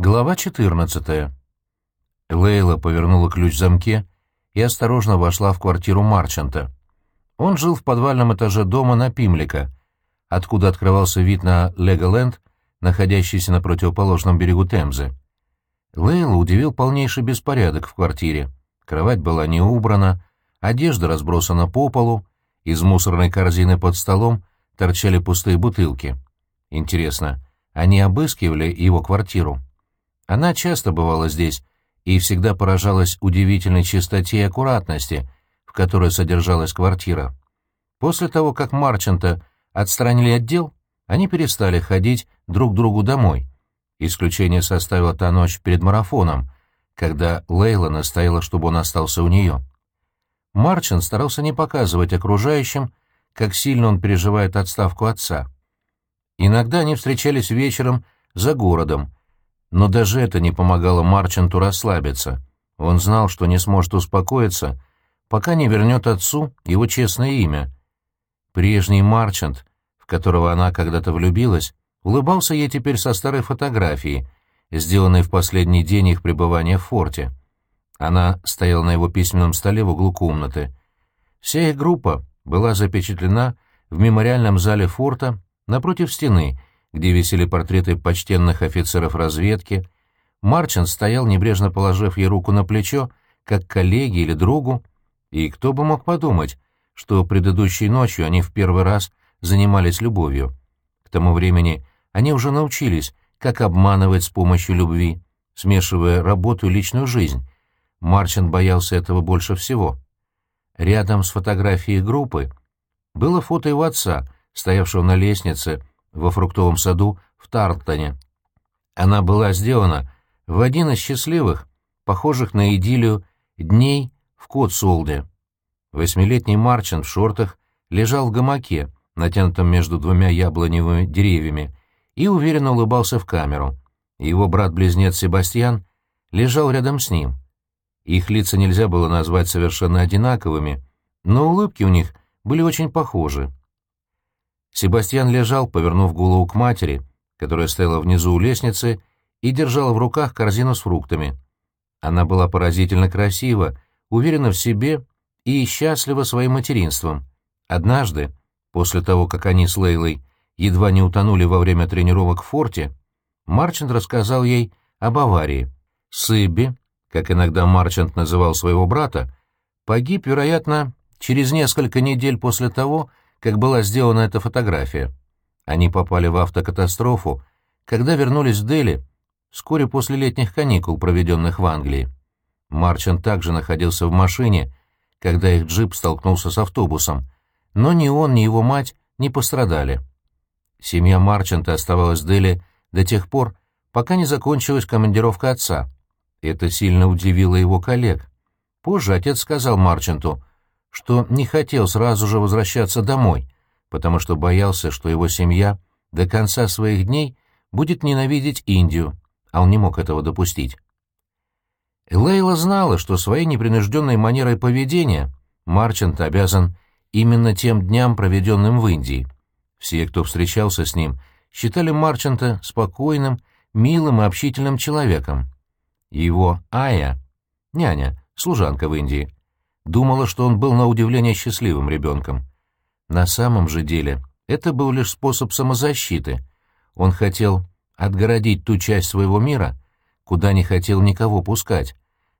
Глава 14. Лейла повернула ключ в замке и осторожно вошла в квартиру Марчанта. Он жил в подвальном этаже дома на Пимлика, откуда открывался вид на Леголенд, находящийся на противоположном берегу Темзы. Лейла удивил полнейший беспорядок в квартире. Кровать была не убрана, одежда разбросана по полу, из мусорной корзины под столом торчали пустые бутылки. Интересно, они обыскивали его квартиру? Она часто бывала здесь и всегда поражалась удивительной чистоте и аккуратности, в которой содержалась квартира. После того, как Марчанта отстранили отдел, они перестали ходить друг к другу домой. Исключение составила та ночь перед марафоном, когда Лейла настояла, чтобы он остался у нее. Марчин старался не показывать окружающим, как сильно он переживает отставку отца. Иногда они встречались вечером за городом, но даже это не помогало Марчанту расслабиться. Он знал, что не сможет успокоиться, пока не вернет отцу его честное имя. Прежний Марчант, в которого она когда-то влюбилась, улыбался ей теперь со старой фотографии, сделанной в последний день их пребывания в форте. Она стояла на его письменном столе в углу комнаты. Вся их группа была запечатлена в мемориальном зале форта напротив стены, где висели портреты почтенных офицеров разведки, Марчин стоял, небрежно положив ей руку на плечо, как коллеге или другу, и кто бы мог подумать, что предыдущей ночью они в первый раз занимались любовью. К тому времени они уже научились, как обманывать с помощью любви, смешивая работу и личную жизнь. Марчин боялся этого больше всего. Рядом с фотографией группы было фото его отца, стоявшего на лестнице во фруктовом саду в Тарлтоне. Она была сделана в один из счастливых, похожих на идиллию, дней в Котсолде. Восьмилетний Марчин в шортах лежал в гамаке, натянутом между двумя яблоневыми деревьями, и уверенно улыбался в камеру. Его брат-близнец Себастьян лежал рядом с ним. Их лица нельзя было назвать совершенно одинаковыми, но улыбки у них были очень похожи. Себастьян лежал, повернув голову к матери, которая стояла внизу у лестницы и держала в руках корзину с фруктами. Она была поразительно красива, уверена в себе и счастлива своим материнством. Однажды, после того, как они с Лейлой едва не утонули во время тренировок в форте, Марчант рассказал ей об аварии. Сыбби, как иногда Марчант называл своего брата, погиб, вероятно, через несколько недель после того, как была сделана эта фотография. Они попали в автокатастрофу, когда вернулись в Дели вскоре после летних каникул, проведенных в Англии. Марчан также находился в машине, когда их джип столкнулся с автобусом, но ни он, ни его мать не пострадали. Семья Марчанта оставалась в Дели до тех пор, пока не закончилась командировка отца. Это сильно удивило его коллег. Позже отец сказал Марчанту, что не хотел сразу же возвращаться домой, потому что боялся, что его семья до конца своих дней будет ненавидеть Индию, а он не мог этого допустить. Лейла знала, что своей непринужденной манерой поведения Марчант обязан именно тем дням, проведенным в Индии. Все, кто встречался с ним, считали Марчанта спокойным, милым и общительным человеком. Его Ая, няня, служанка в Индии, думала, что он был на удивление счастливым ребенком. На самом же деле это был лишь способ самозащиты. Он хотел отгородить ту часть своего мира, куда не хотел никого пускать,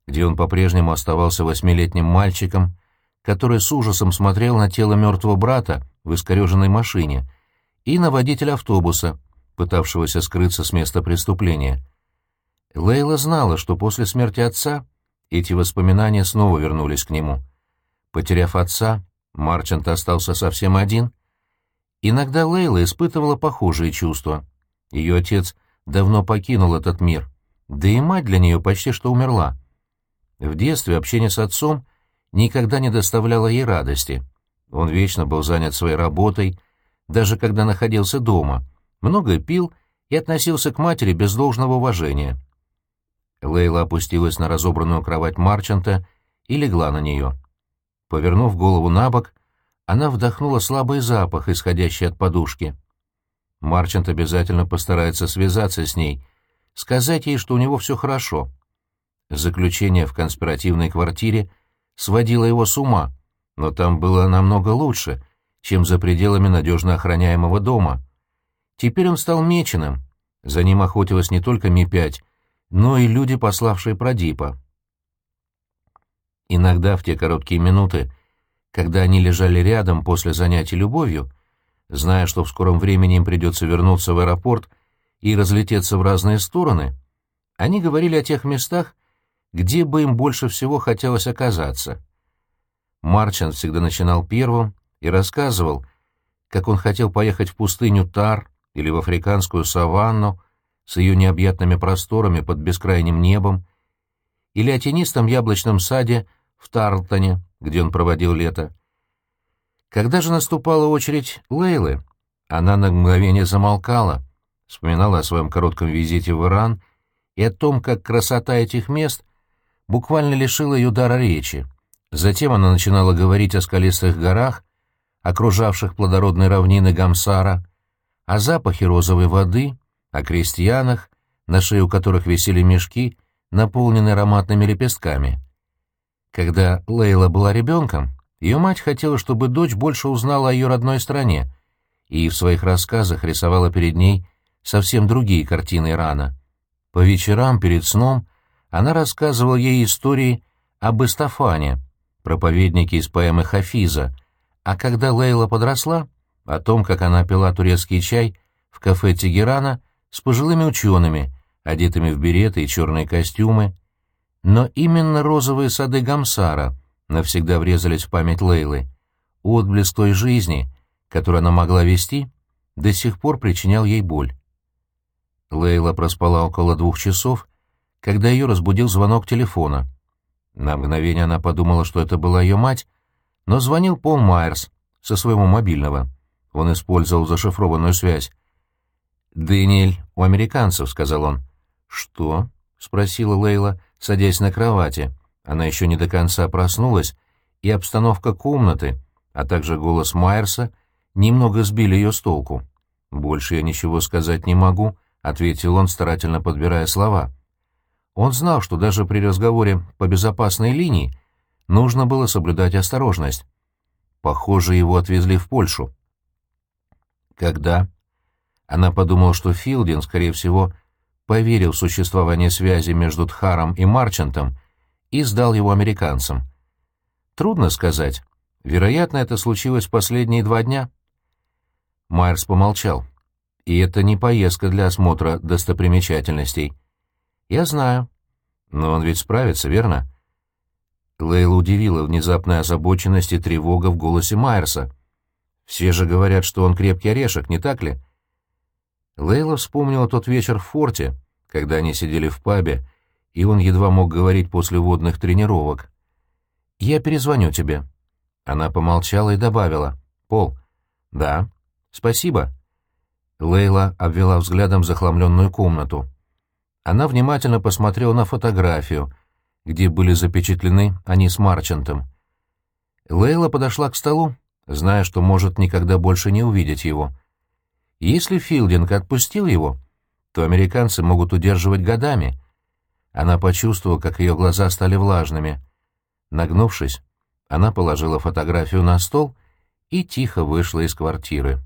где он по-прежнему оставался восьмилетним мальчиком, который с ужасом смотрел на тело мертвого брата в искореженной машине и на водителя автобуса, пытавшегося скрыться с места преступления. Лейла знала, что после смерти отца эти воспоминания снова вернулись к нему. Потеряв отца, Марчант остался совсем один. Иногда Лейла испытывала похожие чувства. Ее отец давно покинул этот мир, да и мать для нее почти что умерла. В детстве общение с отцом никогда не доставляло ей радости. Он вечно был занят своей работой, даже когда находился дома, много пил и относился к матери без должного уважения. Лейла опустилась на разобранную кровать Марчанта и легла на нее. Повернув голову на бок, она вдохнула слабый запах, исходящий от подушки. Марчант обязательно постарается связаться с ней, сказать ей, что у него все хорошо. Заключение в конспиративной квартире сводило его с ума, но там было намного лучше, чем за пределами надежно охраняемого дома. Теперь он стал меченым. За ним охотилась не только Ми-5, но и люди, пославшие Продипа. Иногда в те короткие минуты, когда они лежали рядом после занятий любовью, зная, что в скором времени им придется вернуться в аэропорт и разлететься в разные стороны, они говорили о тех местах, где бы им больше всего хотелось оказаться. Марчан всегда начинал первым и рассказывал, как он хотел поехать в пустыню Тар или в африканскую саванну с ее необъятными просторами под бескрайним небом, или о тенистом яблочном саде в Тарлтоне, где он проводил лето. Когда же наступала очередь Лейлы, она на мгновение замолкала, вспоминала о своем коротком визите в Иран и о том, как красота этих мест буквально лишила ее дара речи. Затем она начинала говорить о скалистых горах, окружавших плодородные равнины Гамсара, о запахе розовой воды, о крестьянах, на шее у которых висели мешки, наполненные ароматными лепестками. Когда Лейла была ребенком, ее мать хотела, чтобы дочь больше узнала о ее родной стране, и в своих рассказах рисовала перед ней совсем другие картины Ирана. По вечерам перед сном она рассказывала ей истории об Истафане, проповеднике из поэмы Хафиза, а когда Лейла подросла, о том, как она пила турецкий чай в кафе Тегерана с пожилыми учеными, одетыми в береты и черные костюмы. Но именно розовые сады Гамсара навсегда врезались в память Лейлы. Отблеск той жизни, которую она могла вести, до сих пор причинял ей боль. Лейла проспала около двух часов, когда ее разбудил звонок телефона. На мгновение она подумала, что это была ее мать, но звонил Пол Майерс со своего мобильного. Он использовал зашифрованную связь. «Дэниэль у американцев», — сказал он. «Что?» — спросила Лейла, садясь на кровати. Она еще не до конца проснулась, и обстановка комнаты, а также голос Майерса немного сбили ее с толку. «Больше я ничего сказать не могу», — ответил он, старательно подбирая слова. Он знал, что даже при разговоре по безопасной линии нужно было соблюдать осторожность. Похоже, его отвезли в Польшу. Когда? Она подумала, что Филдин, скорее всего, поверил в существование связи между Тхаром и Марчантом и сдал его американцам. Трудно сказать. Вероятно, это случилось последние два дня. Майерс помолчал. И это не поездка для осмотра достопримечательностей. «Я знаю». «Но он ведь справится, верно?» Лейла удивила внезапная озабоченность и тревога в голосе Майерса. «Все же говорят, что он крепкий орешек, не так ли?» Лейла вспомнила тот вечер в форте, когда они сидели в пабе, и он едва мог говорить после водных тренировок. «Я перезвоню тебе». Она помолчала и добавила. «Пол». «Да». «Спасибо». Лейла обвела взглядом захламленную комнату. Она внимательно посмотрела на фотографию, где были запечатлены они с Марчантом. Лейла подошла к столу, зная, что может никогда больше не увидеть его. Если Филдинг отпустил его, то американцы могут удерживать годами. Она почувствовала, как ее глаза стали влажными. Нагнувшись, она положила фотографию на стол и тихо вышла из квартиры.